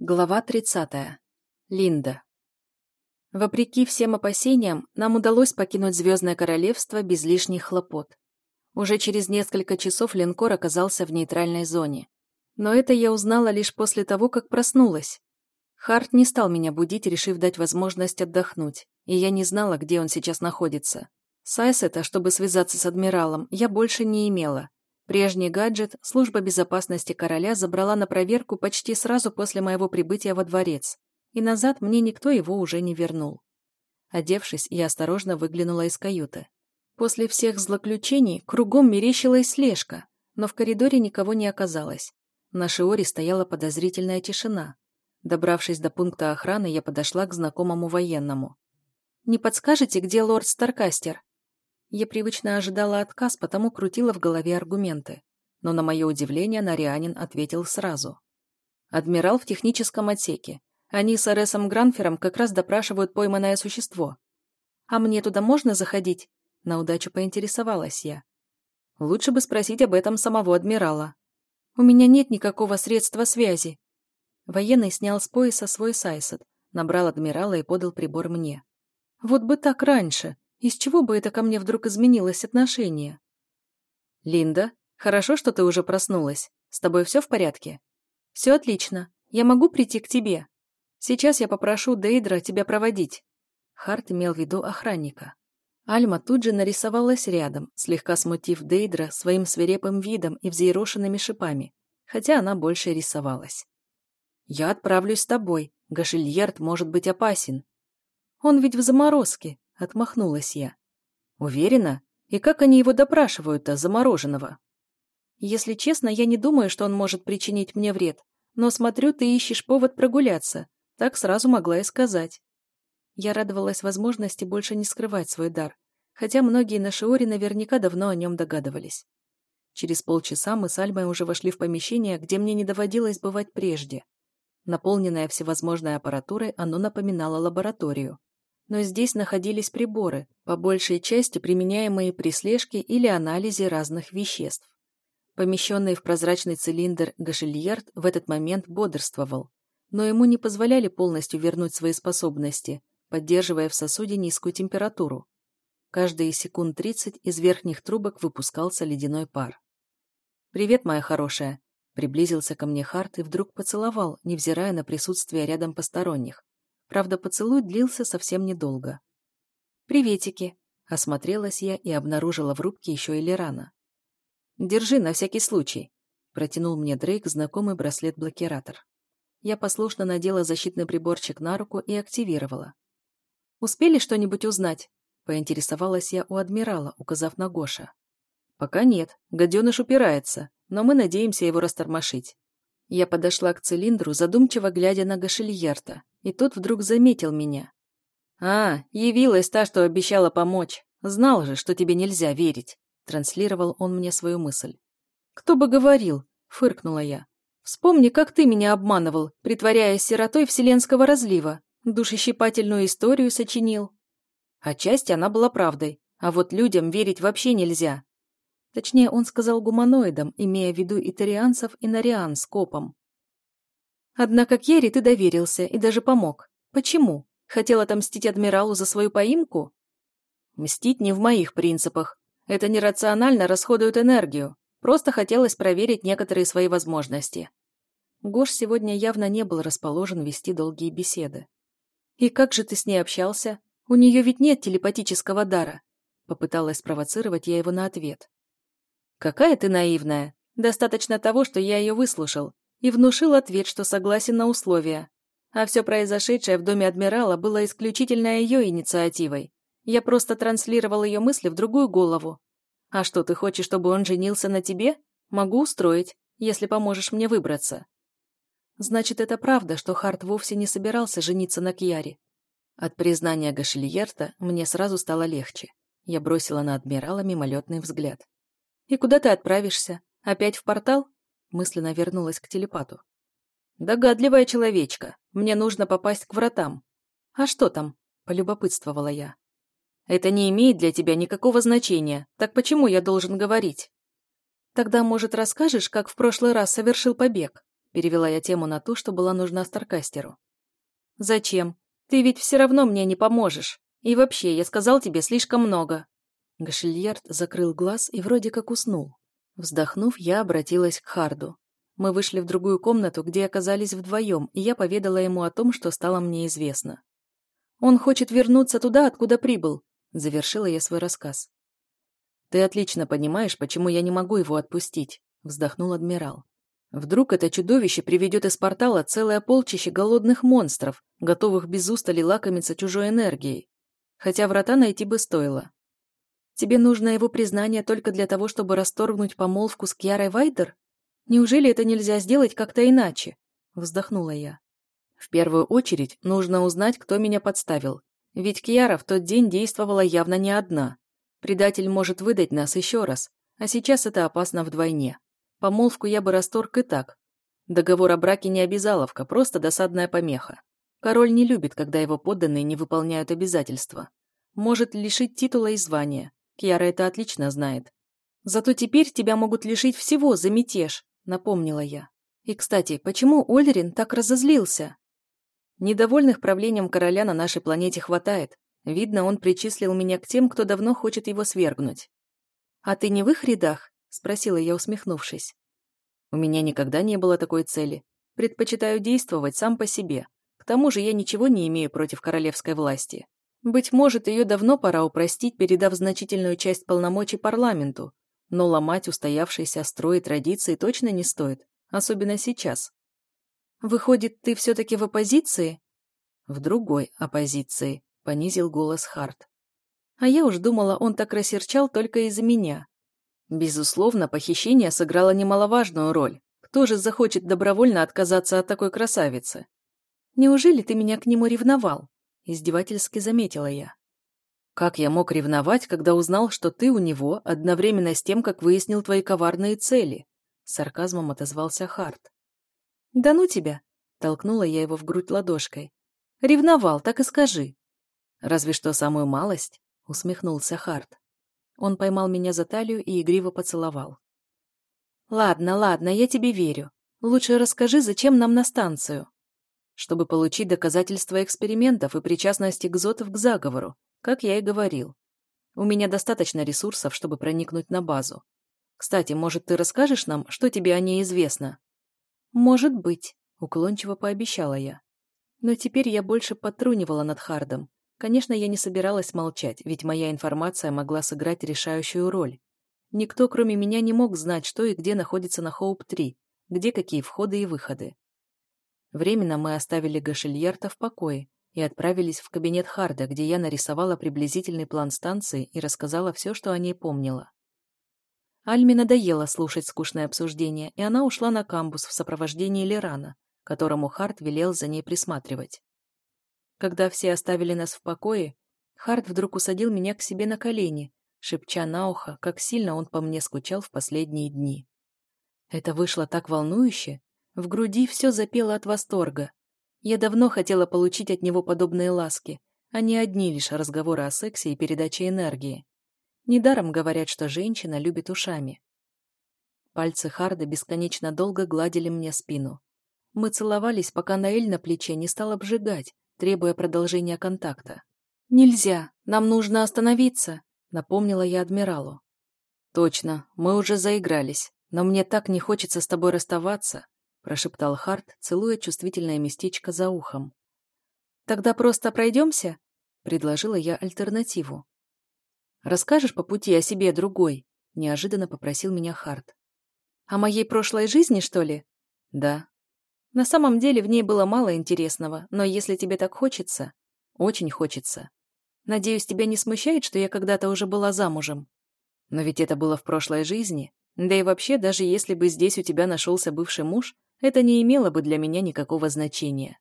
Глава 30. Линда. Вопреки всем опасениям, нам удалось покинуть Звездное Королевство без лишних хлопот. Уже через несколько часов линкор оказался в нейтральной зоне. Но это я узнала лишь после того, как проснулась. Харт не стал меня будить, решив дать возможность отдохнуть, и я не знала, где он сейчас находится. Сайсета, чтобы связаться с адмиралом, я больше не имела, Прежний гаджет служба безопасности короля забрала на проверку почти сразу после моего прибытия во дворец, и назад мне никто его уже не вернул. Одевшись, я осторожно выглянула из каюты. После всех злоключений кругом мерещилась слежка, но в коридоре никого не оказалось. На Шиоре стояла подозрительная тишина. Добравшись до пункта охраны, я подошла к знакомому военному. «Не подскажете, где лорд Старкастер?» Я привычно ожидала отказ, потому крутила в голове аргументы. Но на мое удивление Нарианин ответил сразу. «Адмирал в техническом отсеке. Они с Аресом Гранфером как раз допрашивают пойманное существо. А мне туда можно заходить?» На удачу поинтересовалась я. «Лучше бы спросить об этом самого адмирала. У меня нет никакого средства связи». Военный снял с пояса свой сайсет, набрал адмирала и подал прибор мне. «Вот бы так раньше!» Из чего бы это ко мне вдруг изменилось отношение? Линда, хорошо, что ты уже проснулась. С тобой все в порядке? Все отлично. Я могу прийти к тебе. Сейчас я попрошу Дейдра тебя проводить. Харт имел в виду охранника. Альма тут же нарисовалась рядом, слегка смутив Дейдра своим свирепым видом и взъерошенными шипами, хотя она больше рисовалась. «Я отправлюсь с тобой. Гашильярд может быть опасен. Он ведь в заморозке, Отмахнулась я. Уверена? И как они его допрашивают-то, замороженного? Если честно, я не думаю, что он может причинить мне вред. Но смотрю, ты ищешь повод прогуляться. Так сразу могла и сказать. Я радовалась возможности больше не скрывать свой дар, хотя многие на Шиоре наверняка давно о нем догадывались. Через полчаса мы с Альмой уже вошли в помещение, где мне не доводилось бывать прежде. Наполненное всевозможной аппаратурой, оно напоминало лабораторию но здесь находились приборы, по большей части применяемые при слежке или анализе разных веществ. Помещенный в прозрачный цилиндр Гашильярд в этот момент бодрствовал, но ему не позволяли полностью вернуть свои способности, поддерживая в сосуде низкую температуру. Каждые секунд 30 из верхних трубок выпускался ледяной пар. «Привет, моя хорошая!» Приблизился ко мне Харт и вдруг поцеловал, невзирая на присутствие рядом посторонних. Правда, поцелуй длился совсем недолго. «Приветики!» — осмотрелась я и обнаружила в рубке еще и Лерана. «Держи на всякий случай», — протянул мне Дрейк знакомый браслет-блокиратор. Я послушно надела защитный приборчик на руку и активировала. «Успели что-нибудь узнать?» — поинтересовалась я у адмирала, указав на Гоша. «Пока нет. Гаденыш упирается, но мы надеемся его растормошить. Я подошла к цилиндру, задумчиво глядя на Гашильерта, и тот вдруг заметил меня. «А, явилась та, что обещала помочь. Знал же, что тебе нельзя верить», — транслировал он мне свою мысль. «Кто бы говорил?» — фыркнула я. «Вспомни, как ты меня обманывал, притворяясь сиротой вселенского разлива, душещипательную историю сочинил». Отчасти она была правдой, а вот людям верить вообще нельзя. Точнее, он сказал гуманоидам, имея в виду итарианцев и нариан с копом. Однако Кьере ты доверился и даже помог. Почему? Хотел отомстить адмиралу за свою поимку? Мстить не в моих принципах. Это нерационально расходует энергию. Просто хотелось проверить некоторые свои возможности. Гош сегодня явно не был расположен вести долгие беседы. «И как же ты с ней общался? У нее ведь нет телепатического дара». Попыталась спровоцировать я его на ответ. «Какая ты наивная! Достаточно того, что я ее выслушал и внушил ответ, что согласен на условия. А все произошедшее в доме адмирала было исключительно ее инициативой. Я просто транслировал ее мысли в другую голову. А что, ты хочешь, чтобы он женился на тебе? Могу устроить, если поможешь мне выбраться. Значит, это правда, что Харт вовсе не собирался жениться на Кьяре. От признания Гашильерта мне сразу стало легче. Я бросила на адмирала мимолетный взгляд. «И куда ты отправишься? Опять в портал?» Мысленно вернулась к телепату. «Догадливая человечка. Мне нужно попасть к вратам». «А что там?» – полюбопытствовала я. «Это не имеет для тебя никакого значения. Так почему я должен говорить?» «Тогда, может, расскажешь, как в прошлый раз совершил побег?» Перевела я тему на ту, что была нужна Старкастеру. «Зачем? Ты ведь все равно мне не поможешь. И вообще, я сказал тебе слишком много». Гашильярд закрыл глаз и вроде как уснул. Вздохнув, я обратилась к Харду. Мы вышли в другую комнату, где оказались вдвоем, и я поведала ему о том, что стало мне известно. «Он хочет вернуться туда, откуда прибыл», — завершила я свой рассказ. «Ты отлично понимаешь, почему я не могу его отпустить», — вздохнул адмирал. «Вдруг это чудовище приведет из портала целое полчище голодных монстров, готовых без устали лакомиться чужой энергией. Хотя врата найти бы стоило. Тебе нужно его признание только для того, чтобы расторгнуть помолвку с Кьярой Вайдер? Неужели это нельзя сделать как-то иначе?» — вздохнула я. «В первую очередь нужно узнать, кто меня подставил. Ведь Кьяра в тот день действовала явно не одна. Предатель может выдать нас еще раз, а сейчас это опасно вдвойне. Помолвку я бы расторг и так. Договор о браке не обязаловка, просто досадная помеха. Король не любит, когда его подданные не выполняют обязательства. Может лишить титула и звания. Кьяра это отлично знает. «Зато теперь тебя могут лишить всего за мятеж», — напомнила я. «И, кстати, почему Ольрин так разозлился?» Недовольных правлением короля на нашей планете хватает. Видно, он причислил меня к тем, кто давно хочет его свергнуть. «А ты не в их рядах?» — спросила я, усмехнувшись. «У меня никогда не было такой цели. Предпочитаю действовать сам по себе. К тому же я ничего не имею против королевской власти. Быть может, ее давно пора упростить, передав значительную часть полномочий парламенту, но ломать устоявшиеся строи традиции точно не стоит, особенно сейчас. Выходит, ты все-таки в оппозиции? В другой оппозиции, понизил голос Харт. А я уж думала, он так рассерчал только из-за меня. Безусловно, похищение сыграло немаловажную роль. Кто же захочет добровольно отказаться от такой красавицы? Неужели ты меня к нему ревновал? Издевательски заметила я. Как я мог ревновать, когда узнал, что ты у него одновременно с тем, как выяснил твои коварные цели? Сарказмом отозвался Харт. Да ну тебя! Толкнула я его в грудь ладошкой. Ревновал, так и скажи. «Разве что самую малость», — усмехнулся Харт. Он поймал меня за талию и игриво поцеловал. «Ладно, ладно, я тебе верю. Лучше расскажи, зачем нам на станцию?» «Чтобы получить доказательства экспериментов и причастности Гзотов к заговору, как я и говорил. У меня достаточно ресурсов, чтобы проникнуть на базу. Кстати, может, ты расскажешь нам, что тебе о ней известно?» «Может быть», — уклончиво пообещала я. Но теперь я больше потрунивала над Хардом. Конечно, я не собиралась молчать, ведь моя информация могла сыграть решающую роль. Никто, кроме меня, не мог знать, что и где находится на Хоуп-3, где какие входы и выходы. Временно мы оставили Гашильярта в покое и отправились в кабинет Харда, где я нарисовала приблизительный план станции и рассказала все, что о ней помнила. Альме надоело слушать скучное обсуждение, и она ушла на камбус в сопровождении Лерана, которому Хард велел за ней присматривать. Когда все оставили нас в покое, Харт вдруг усадил меня к себе на колени, шепча на ухо, как сильно он по мне скучал в последние дни. Это вышло так волнующе, в груди все запело от восторга. Я давно хотела получить от него подобные ласки, а не одни лишь разговоры о сексе и передаче энергии. Недаром говорят, что женщина любит ушами. Пальцы Харда бесконечно долго гладили мне спину. Мы целовались, пока Наэль на плече не стал обжигать, требуя продолжения контакта. «Нельзя, нам нужно остановиться», — напомнила я адмиралу. «Точно, мы уже заигрались, но мне так не хочется с тобой расставаться», — прошептал Харт, целуя чувствительное местечко за ухом. «Тогда просто пройдемся?» — предложила я альтернативу. «Расскажешь по пути о себе другой?» — неожиданно попросил меня Харт. «О моей прошлой жизни, что ли?» «Да», на самом деле в ней было мало интересного, но если тебе так хочется... Очень хочется. Надеюсь, тебя не смущает, что я когда-то уже была замужем? Но ведь это было в прошлой жизни. Да и вообще, даже если бы здесь у тебя нашелся бывший муж, это не имело бы для меня никакого значения.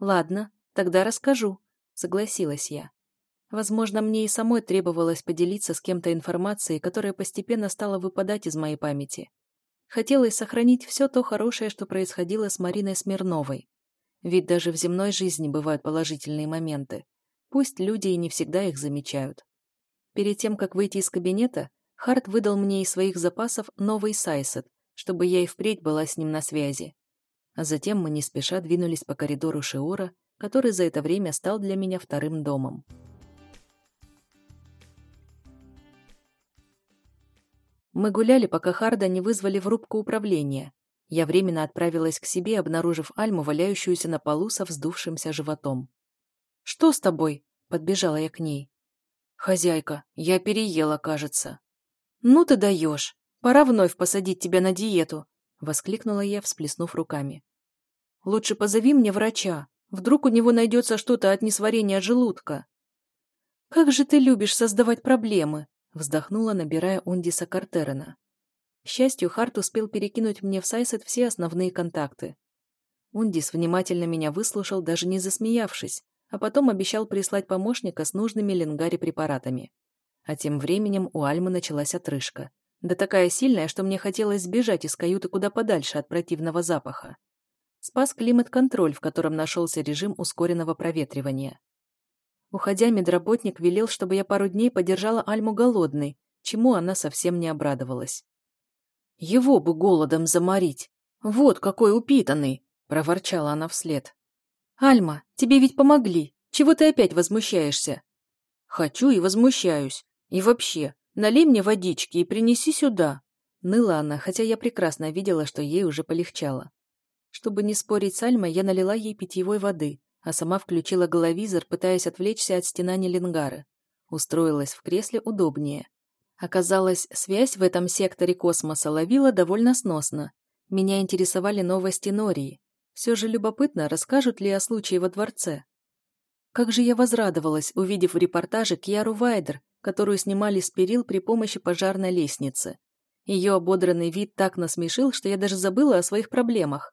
Ладно, тогда расскажу, согласилась я. Возможно, мне и самой требовалось поделиться с кем-то информацией, которая постепенно стала выпадать из моей памяти. Хотелось сохранить все то хорошее, что происходило с Мариной Смирновой. Ведь даже в земной жизни бывают положительные моменты. Пусть люди и не всегда их замечают. Перед тем, как выйти из кабинета, Харт выдал мне из своих запасов новый сайсет, чтобы я и впредь была с ним на связи. а затем мы не спеша двинулись по коридору Шиора, который за это время стал для меня вторым домом. Мы гуляли, пока Харда не вызвали в рубку управления. Я временно отправилась к себе, обнаружив Альму, валяющуюся на полу со вздувшимся животом. «Что с тобой?» — подбежала я к ней. «Хозяйка, я переела, кажется». «Ну ты даешь! Пора вновь посадить тебя на диету!» — воскликнула я, всплеснув руками. «Лучше позови мне врача. Вдруг у него найдется что-то от несварения желудка». «Как же ты любишь создавать проблемы!» Вздохнула, набирая Ундиса Картерена. К счастью, Харт успел перекинуть мне в Сайсет все основные контакты. Ундис внимательно меня выслушал, даже не засмеявшись, а потом обещал прислать помощника с нужными Ленгари препаратами. А тем временем у Альмы началась отрыжка. Да такая сильная, что мне хотелось сбежать из каюты куда подальше от противного запаха. Спас климат-контроль, в котором нашелся режим ускоренного проветривания. Уходя, медработник велел, чтобы я пару дней подержала Альму голодной, чему она совсем не обрадовалась. «Его бы голодом заморить! Вот какой упитанный!» — проворчала она вслед. «Альма, тебе ведь помогли! Чего ты опять возмущаешься?» «Хочу и возмущаюсь. И вообще, налей мне водички и принеси сюда!» Ныла она, хотя я прекрасно видела, что ей уже полегчало. Чтобы не спорить с Альмой, я налила ей питьевой воды, а сама включила головизор, пытаясь отвлечься от стенаний Ленгары. Устроилась в кресле удобнее. Оказалось, связь в этом секторе космоса ловила довольно сносно. Меня интересовали новости Нории. Все же любопытно, расскажут ли о случае во дворце. Как же я возрадовалась, увидев в репортаже Кьяру Вайдер, которую снимали с перил при помощи пожарной лестницы. Ее ободранный вид так насмешил, что я даже забыла о своих проблемах.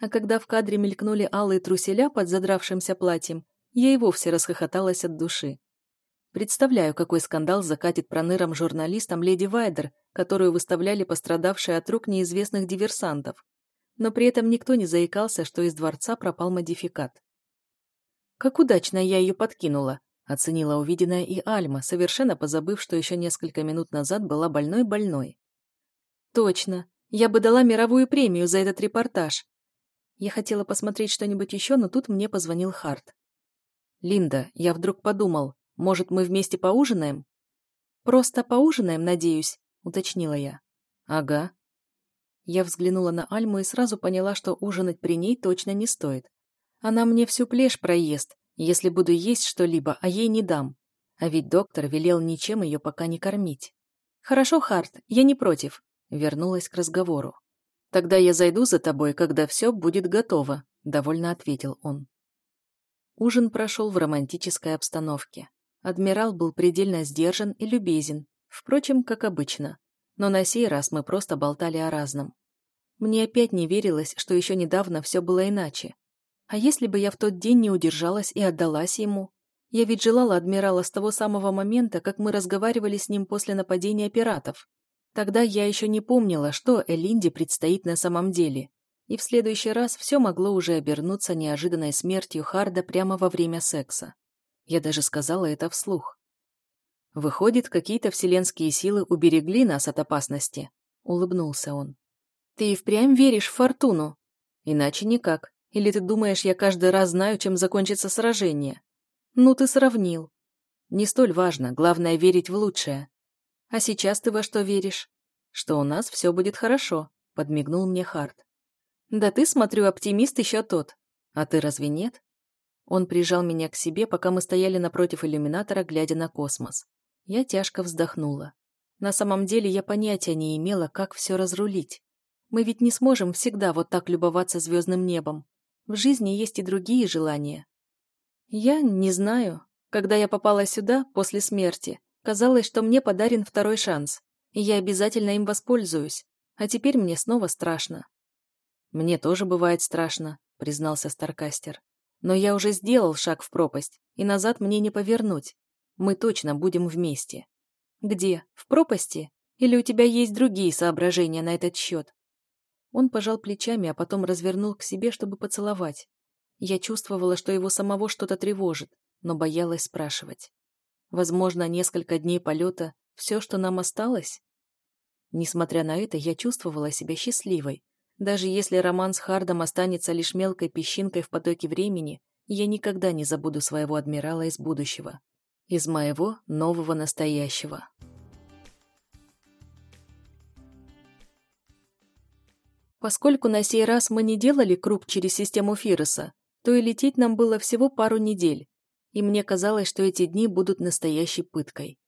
А когда в кадре мелькнули алые труселя под задравшимся платьем, я и вовсе расхохоталась от души. Представляю, какой скандал закатит проныром журналистам леди Вайдер, которую выставляли пострадавшие от рук неизвестных диверсантов. Но при этом никто не заикался, что из дворца пропал модификат. Как удачно я ее подкинула, оценила увиденное и Альма, совершенно позабыв, что еще несколько минут назад была больной-больной. Точно, я бы дала мировую премию за этот репортаж, я хотела посмотреть что-нибудь еще, но тут мне позвонил Харт. «Линда, я вдруг подумал, может, мы вместе поужинаем?» «Просто поужинаем, надеюсь», — уточнила я. «Ага». Я взглянула на Альму и сразу поняла, что ужинать при ней точно не стоит. Она мне всю плешь проест, если буду есть что-либо, а ей не дам. А ведь доктор велел ничем ее пока не кормить. «Хорошо, Харт, я не против», — вернулась к разговору. «Тогда я зайду за тобой, когда все будет готово», — довольно ответил он. Ужин прошел в романтической обстановке. Адмирал был предельно сдержан и любезен, впрочем, как обычно. Но на сей раз мы просто болтали о разном. Мне опять не верилось, что еще недавно все было иначе. А если бы я в тот день не удержалась и отдалась ему? Я ведь желала адмирала с того самого момента, как мы разговаривали с ним после нападения пиратов. Тогда я еще не помнила, что Элинде предстоит на самом деле, и в следующий раз все могло уже обернуться неожиданной смертью Харда прямо во время секса. Я даже сказала это вслух. «Выходит, какие-то вселенские силы уберегли нас от опасности», — улыбнулся он. «Ты и впрямь веришь в фортуну? Иначе никак. Или ты думаешь, я каждый раз знаю, чем закончится сражение? Ну, ты сравнил. Не столь важно, главное верить в лучшее. А сейчас ты во что веришь? Что у нас все будет хорошо, подмигнул мне Харт. Да ты, смотрю, оптимист еще тот. А ты разве нет? Он прижал меня к себе, пока мы стояли напротив иллюминатора, глядя на космос. Я тяжко вздохнула. На самом деле я понятия не имела, как все разрулить. Мы ведь не сможем всегда вот так любоваться звездным небом. В жизни есть и другие желания. Я не знаю. Когда я попала сюда, после смерти, Казалось, что мне подарен второй шанс, и я обязательно им воспользуюсь. А теперь мне снова страшно. «Мне тоже бывает страшно», — признался Старкастер. «Но я уже сделал шаг в пропасть, и назад мне не повернуть. Мы точно будем вместе». «Где? В пропасти? Или у тебя есть другие соображения на этот счет?» Он пожал плечами, а потом развернул к себе, чтобы поцеловать. Я чувствовала, что его самого что-то тревожит, но боялась спрашивать. Возможно, несколько дней полета – все, что нам осталось? Несмотря на это, я чувствовала себя счастливой. Даже если роман с Хардом останется лишь мелкой песчинкой в потоке времени, я никогда не забуду своего адмирала из будущего. Из моего нового настоящего. Поскольку на сей раз мы не делали круг через систему Фироса, то и лететь нам было всего пару недель, и мне казалось, что эти дни будут настоящей пыткой.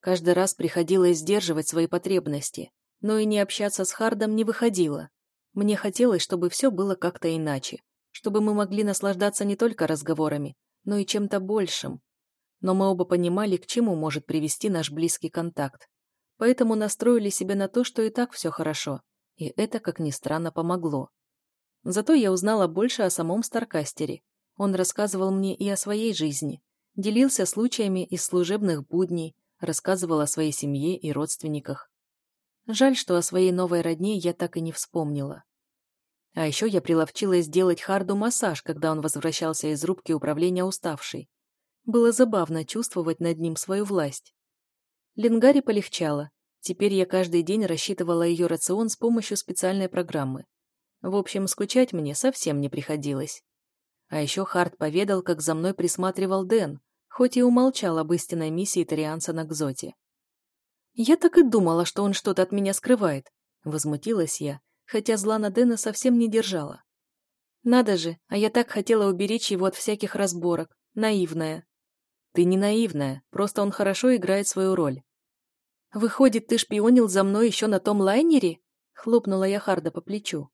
Каждый раз приходилось сдерживать свои потребности, но и не общаться с Хардом не выходило. Мне хотелось, чтобы все было как-то иначе, чтобы мы могли наслаждаться не только разговорами, но и чем-то большим. Но мы оба понимали, к чему может привести наш близкий контакт. Поэтому настроили себя на то, что и так все хорошо, и это, как ни странно, помогло. Зато я узнала больше о самом Старкастере. Он рассказывал мне и о своей жизни, делился случаями из служебных будней, рассказывал о своей семье и родственниках. Жаль, что о своей новой родне я так и не вспомнила. А еще я приловчилась сделать Харду массаж, когда он возвращался из рубки управления уставший. Было забавно чувствовать над ним свою власть. Ленгари полегчало, Теперь я каждый день рассчитывала ее рацион с помощью специальной программы. В общем, скучать мне совсем не приходилось. А еще Харт поведал, как за мной присматривал Дэн, хоть и умолчал об истинной миссии Торианца на Кзоте. «Я так и думала, что он что-то от меня скрывает», — возмутилась я, хотя зла на Дэна совсем не держала. «Надо же, а я так хотела уберечь его от всяких разборок. Наивная». «Ты не наивная, просто он хорошо играет свою роль. «Выходит, ты шпионил за мной еще на том лайнере?» — хлопнула я Харда по плечу.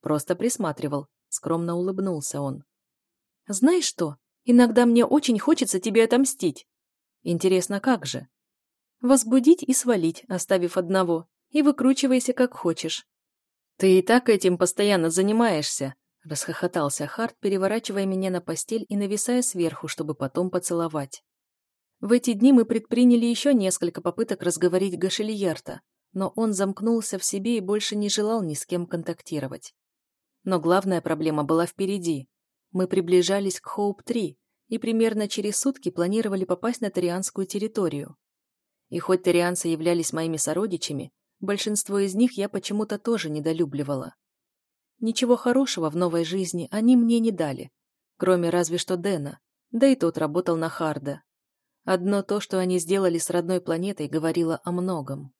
Просто присматривал, скромно улыбнулся он. «Знаешь что, иногда мне очень хочется тебе отомстить. Интересно, как же?» «Возбудить и свалить, оставив одного, и выкручивайся как хочешь». «Ты и так этим постоянно занимаешься», — расхохотался Харт, переворачивая меня на постель и нависая сверху, чтобы потом поцеловать. В эти дни мы предприняли еще несколько попыток разговорить Гашельярта, но он замкнулся в себе и больше не желал ни с кем контактировать. Но главная проблема была впереди. Мы приближались к Хоуп-3 и примерно через сутки планировали попасть на Торианскую территорию. И хоть торианцы являлись моими сородичами, большинство из них я почему-то тоже недолюбливала. Ничего хорошего в новой жизни они мне не дали, кроме разве что Дэна, да и тот работал на Харда. Одно то, что они сделали с родной планетой, говорило о многом.